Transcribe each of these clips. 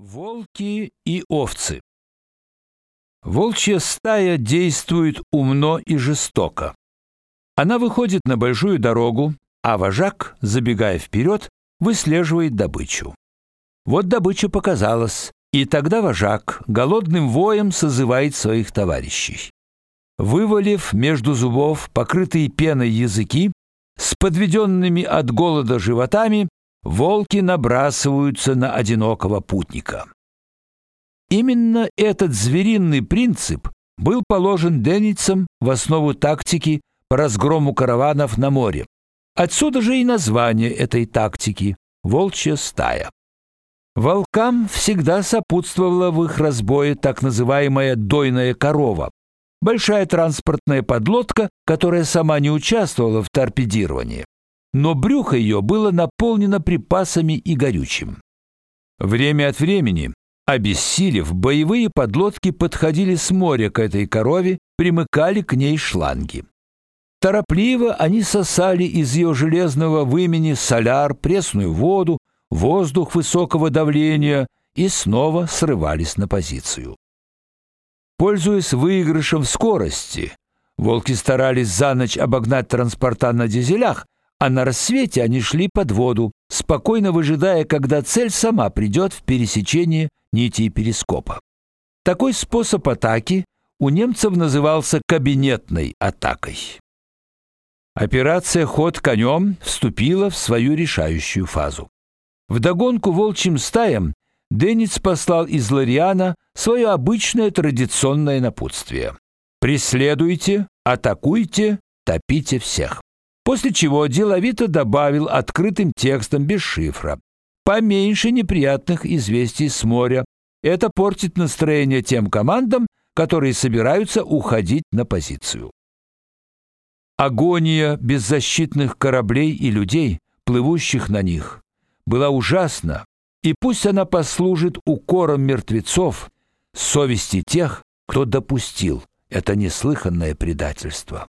Волки и овцы. Волчья стая действует умно и жестоко. Она выходит на большую дорогу, а вожак, забегая вперед, выслеживает добычу. Вот добыча показалась, и тогда вожак голодным воем созывает своих товарищей. Вывалив между зубов покрытые пеной языки, с подведенными от голода животами, волки набрасываются на одинокого путника. Именно этот звериный принцип был положен Деницем в основу тактики по разгрому караванов на море. Отсюда же и название этой тактики волчья стая. Волкам всегда сопутствовала в их разбое так называемая дойная корова, большая транспортная подлодка, которая сама не участвовала в торпедировании но брюхо ее было наполнено припасами и горючим. Время от времени, обессилев, боевые подлодки подходили с моря к этой корове, примыкали к ней шланги. Торопливо они сосали из ее железного вымени соляр, пресную воду, воздух высокого давления и снова срывались на позицию. Пользуясь выигрышем в скорости, волки старались за ночь обогнать транспорта на дизелях, а на рассвете они шли под воду, спокойно выжидая, когда цель сама придет в пересечение нитей перископа. Такой способ атаки у немцев назывался кабинетной атакой. Операция «Ход конем» вступила в свою решающую фазу. В догонку волчьим стаям Денниц послал из Лариана свое обычное традиционное напутствие. «Преследуйте, атакуйте, топите всех» после чего деловито добавил открытым текстом без шифра. Поменьше неприятных известий с моря. Это портит настроение тем командам, которые собираются уходить на позицию. Агония беззащитных кораблей и людей, плывущих на них, была ужасна, и пусть она послужит укором мертвецов, совести тех, кто допустил это неслыханное предательство.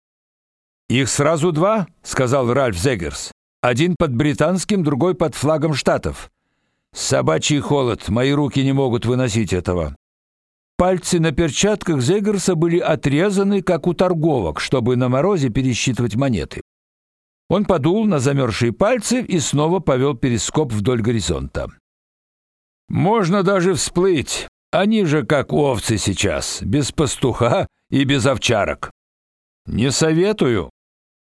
Их сразу два, сказал Ральф Зегерс. Один под британским, другой под флагом штатов. Собачий холод, мои руки не могут выносить этого. Пальцы на перчатках Зегерса были отрезаны, как у торговок, чтобы на морозе пересчитывать монеты. Он подул на замерзшие пальцы и снова повел перископ вдоль горизонта. Можно даже всплыть. Они же как овцы сейчас, без пастуха и без овчарок. Не советую,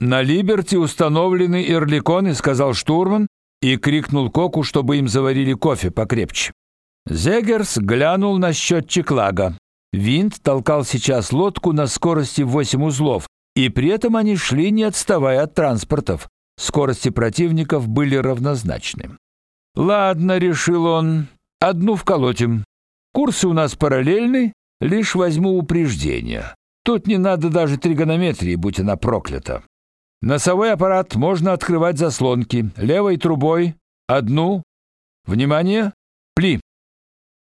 на Либерти установлены ирликоны, сказал штурман и крикнул Коку, чтобы им заварили кофе покрепче. Зегерс глянул на счетчик лага. Винт толкал сейчас лодку на скорости в 8 узлов, и при этом они шли не отставая от транспортов. Скорости противников были равнозначны. Ладно, решил он. Одну вколотим. Курсы у нас параллельны, лишь возьму упреждение. Тут не надо даже тригонометрии, будь она проклята. Носовой аппарат можно открывать заслонки левой трубой одну. Внимание, пли.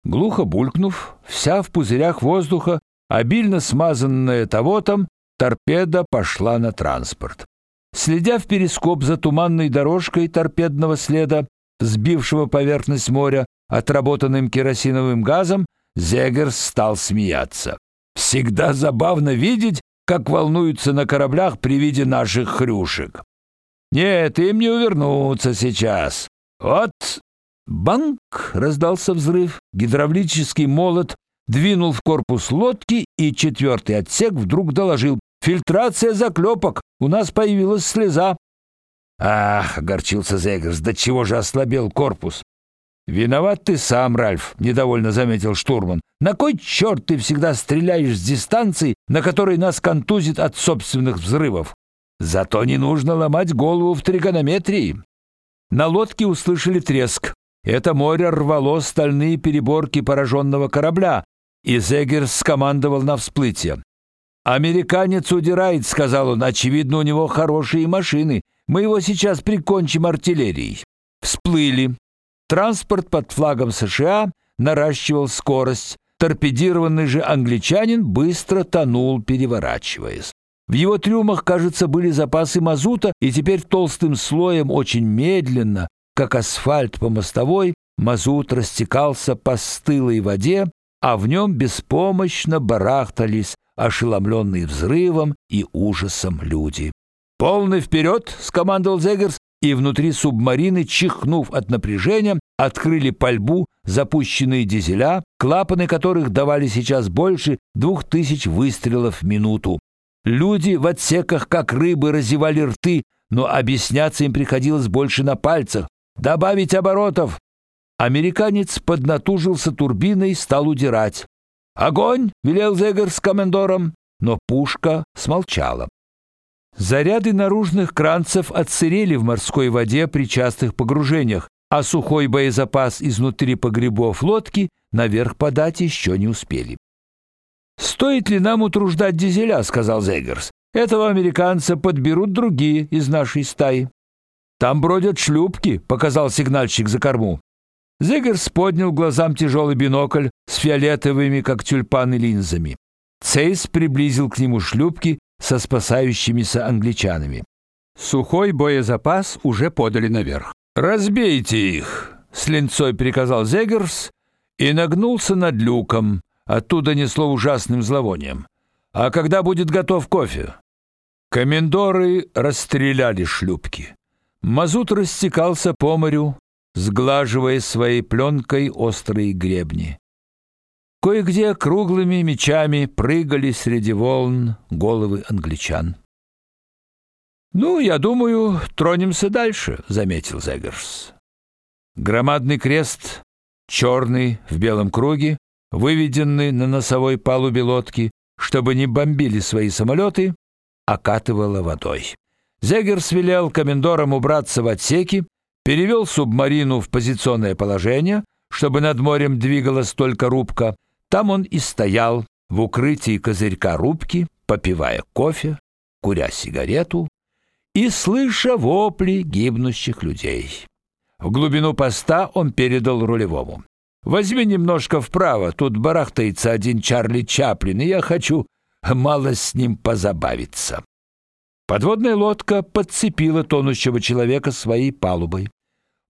Глухо булькнув, вся в пузырях воздуха, обильно смазанная тавотом, торпеда пошла на транспорт. Следя в перископ за туманной дорожкой торпедного следа, сбившего поверхность моря отработанным керосиновым газом, Зегер стал смеяться. Всегда забавно видеть, как волнуются на кораблях при виде наших хрюшек. Нет, им не увернуться сейчас. Вот банк раздался взрыв. Гидравлический молот двинул в корпус лодки, и четвертый отсек вдруг доложил: "Фильтрация заклепок. У нас появилась слеза". Ах, огорчился Зегерс, до чего же ослабел корпус. Виноват ты сам, Ральф, недовольно заметил штурман. На кой черт ты всегда стреляешь с дистанции, на которой нас контузит от собственных взрывов? Зато не нужно ломать голову в тригонометрии. На лодке услышали треск. Это море рвало стальные переборки пораженного корабля, и Зегер скомандовал на всплытие. Американец удирает, сказал он. Очевидно, у него хорошие машины. Мы его сейчас прикончим артиллерией. Всплыли. Транспорт под флагом США наращивал скорость. Торпедированный же англичанин быстро тонул, переворачиваясь. В его трюмах, кажется, были запасы мазута, и теперь толстым слоем очень медленно, как асфальт по мостовой, мазут растекался по стылой воде, а в нем беспомощно барахтались ошеломленные взрывом и ужасом люди. «Полный вперед!» — скомандовал Зегерс, и внутри субмарины, чихнув от напряжения, открыли пальбу запущенные дизеля, клапаны которых давали сейчас больше двух тысяч выстрелов в минуту. Люди в отсеках, как рыбы, разевали рты, но объясняться им приходилось больше на пальцах. «Добавить оборотов!» Американец поднатужился турбиной и стал удирать. «Огонь!» — велел Зегер с командором, но пушка смолчала. Заряды наружных кранцев отсырели в морской воде при частых погружениях, а сухой боезапас изнутри погребов лодки наверх подать еще не успели. «Стоит ли нам утруждать дизеля?» — сказал Зегерс. «Этого американца подберут другие из нашей стаи». «Там бродят шлюпки», — показал сигнальщик за корму. Зегерс поднял глазам тяжелый бинокль с фиолетовыми, как тюльпаны, линзами. Цейс приблизил к нему шлюпки со спасающимися англичанами. Сухой боезапас уже подали наверх. «Разбейте их!» — с линцой приказал Зегерс и нагнулся над люком. Оттуда несло ужасным зловонием. «А когда будет готов кофе?» Комендоры расстреляли шлюпки. Мазут растекался по морю, сглаживая своей пленкой острые гребни. Кое-где круглыми мечами прыгали среди волн головы англичан. Ну, я думаю, тронемся дальше, заметил Зегерс. Громадный крест, черный в белом круге, выведенный на носовой палубе лодки, чтобы не бомбили свои самолеты, окатывало водой. Зегерс велел комендорам убраться в отсеки, перевел субмарину в позиционное положение, чтобы над морем двигалась только рубка, там он и стоял в укрытии козырька рубки, попивая кофе, куря сигарету и слыша вопли гибнущих людей. В глубину поста он передал рулевому. Возьми немножко вправо, тут барахтается один Чарли Чаплин, и я хочу мало с ним позабавиться. Подводная лодка подцепила тонущего человека своей палубой.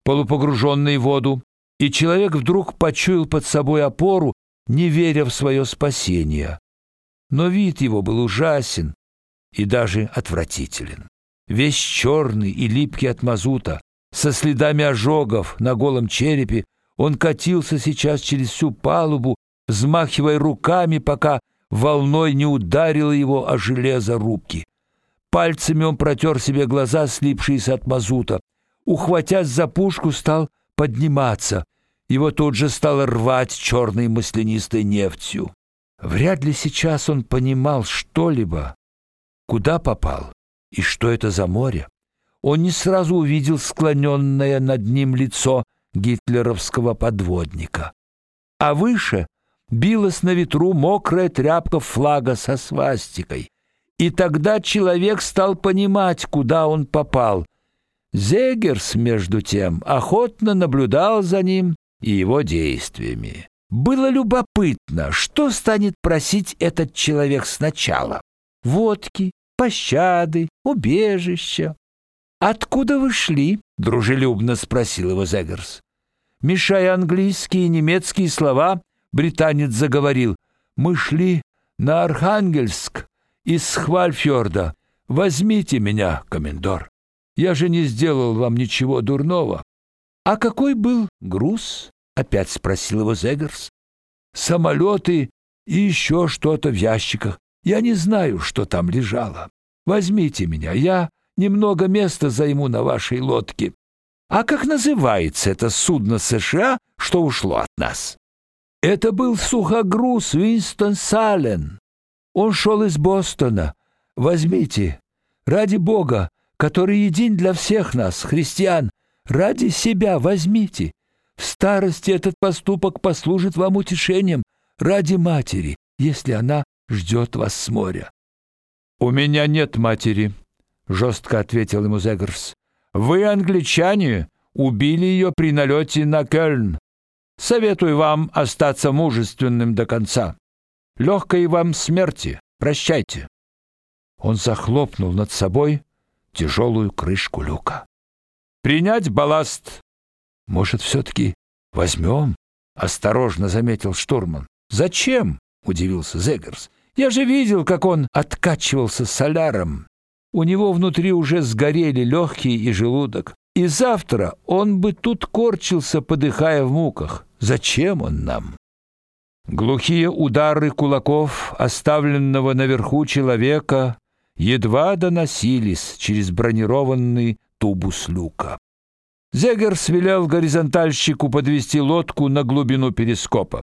Полупогруженный в воду, и человек вдруг почуял под собой опору не веря в свое спасение. Но вид его был ужасен и даже отвратителен. Весь черный и липкий от мазута, со следами ожогов на голом черепе, он катился сейчас через всю палубу, взмахивая руками, пока волной не ударило его о железо рубки. Пальцами он протер себе глаза, слипшиеся от мазута. Ухватясь за пушку, стал подниматься — его тут же стало рвать черной маслянистой нефтью. Вряд ли сейчас он понимал что-либо, куда попал и что это за море. Он не сразу увидел склоненное над ним лицо гитлеровского подводника. А выше билась на ветру мокрая тряпка флага со свастикой. И тогда человек стал понимать, куда он попал. Зегерс, между тем, охотно наблюдал за ним и его действиями. Было любопытно, что станет просить этот человек сначала. Водки, пощады, убежища. «Откуда вы шли?» — дружелюбно спросил его Зегерс. Мешая английские и немецкие слова, британец заговорил. «Мы шли на Архангельск из Хвальфьорда. Возьмите меня, комендор. Я же не сделал вам ничего дурного. «А какой был груз?» — опять спросил его Зегерс. «Самолеты и еще что-то в ящиках. Я не знаю, что там лежало. Возьмите меня, я немного места займу на вашей лодке. А как называется это судно США, что ушло от нас?» Это был сухогруз Винстон Сален. Он шел из Бостона. Возьмите, ради Бога, который един для всех нас, христиан, Ради себя возьмите. В старости этот поступок послужит вам утешением ради матери, если она ждет вас с моря. У меня нет матери, жестко ответил ему Зегерс. Вы англичане убили ее при налете на Кёльн. Советую вам остаться мужественным до конца. Легкой вам смерти. Прощайте. Он захлопнул над собой тяжелую крышку люка принять балласт. Может, все таки Возьмем, осторожно заметил штурман. Зачем? удивился Зегерс. Я же видел, как он откачивался соляром. У него внутри уже сгорели легкие и желудок. И завтра он бы тут корчился, подыхая в муках. Зачем он нам? Глухие удары кулаков оставленного наверху человека едва доносились через бронированный тубус люка. Зегер свелел горизонтальщику подвести лодку на глубину перископа.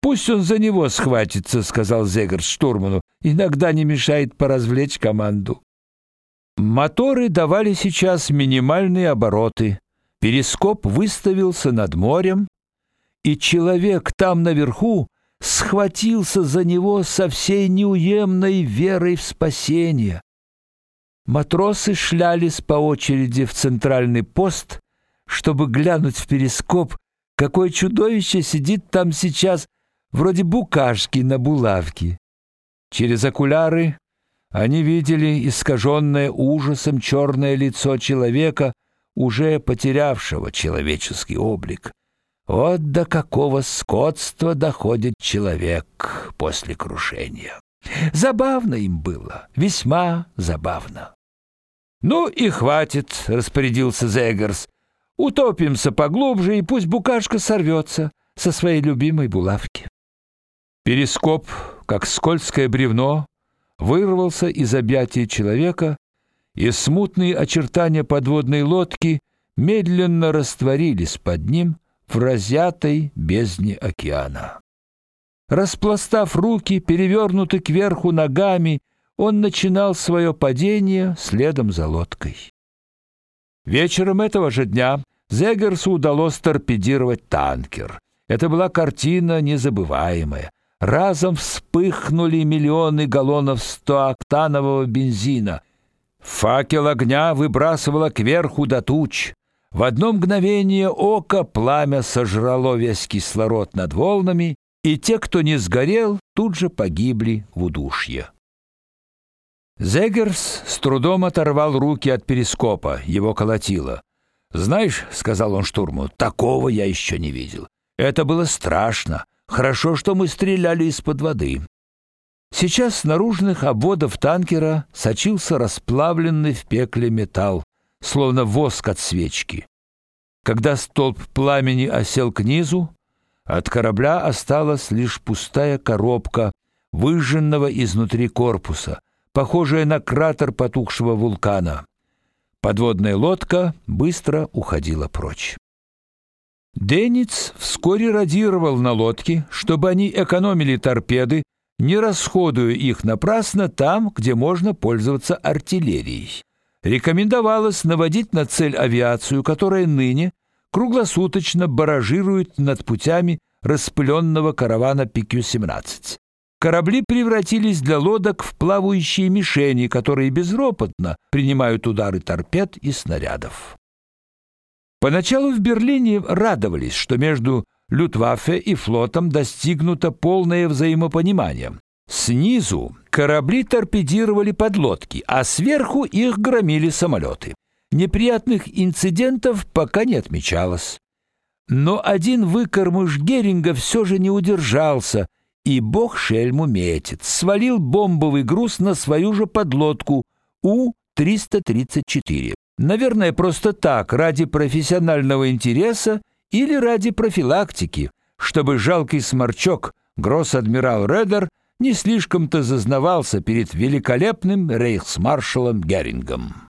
Пусть он за него схватится, сказал Зегер штурману. Иногда не мешает поразвлечь команду. Моторы давали сейчас минимальные обороты. Перископ выставился над морем, и человек там наверху схватился за него со всей неуемной верой в спасение. Матросы шлялись по очереди в центральный пост, чтобы глянуть в перископ, какое чудовище сидит там сейчас, вроде букашки на булавке. Через окуляры они видели искаженное ужасом черное лицо человека, уже потерявшего человеческий облик. Вот до какого скотства доходит человек после крушения. Забавно им было, весьма забавно. Ну и хватит, распорядился Зегерс. Утопимся поглубже, и пусть букашка сорвется со своей любимой булавки. Перископ, как скользкое бревно, вырвался из объятий человека, и смутные очертания подводной лодки медленно растворились под ним в разъятой бездне океана. Распластав руки, перевернуты кверху ногами, он начинал свое падение следом за лодкой. Вечером этого же дня Зегерсу удалось торпедировать танкер. Это была картина незабываемая. Разом вспыхнули миллионы галлонов стоактанового бензина. Факел огня выбрасывало кверху до туч. В одно мгновение ока пламя сожрало весь кислород над волнами, и те, кто не сгорел, тут же погибли в удушье. Зегерс с трудом оторвал руки от перископа, его колотило. "Знаешь", сказал он штурму, "такого я еще не видел. Это было страшно. Хорошо, что мы стреляли из-под воды". Сейчас с наружных обводов танкера сочился расплавленный в пекле металл словно воск от свечки. Когда столб пламени осел к низу, от корабля осталась лишь пустая коробка выжженного изнутри корпуса, похожая на кратер потухшего вулкана. Подводная лодка быстро уходила прочь. Денниц вскоре радировал на лодке, чтобы они экономили торпеды, не расходуя их напрасно там, где можно пользоваться артиллерией рекомендовалось наводить на цель авиацию, которая ныне круглосуточно баражирует над путями распыленного каравана PQ-17. Корабли превратились для лодок в плавающие мишени, которые безропотно принимают удары торпед и снарядов. Поначалу в Берлине радовались, что между Люфтваффе и флотом достигнуто полное взаимопонимание. Снизу корабли торпедировали подлодки, а сверху их громили самолеты. Неприятных инцидентов пока не отмечалось. Но один выкормыш Геринга все же не удержался, и бог шельму метит, свалил бомбовый груз на свою же подлодку У-334. Наверное, просто так, ради профессионального интереса или ради профилактики, чтобы жалкий сморчок гросс-адмирал Редер не слишком-то зазнавался перед великолепным рейхсмаршалом Герингом.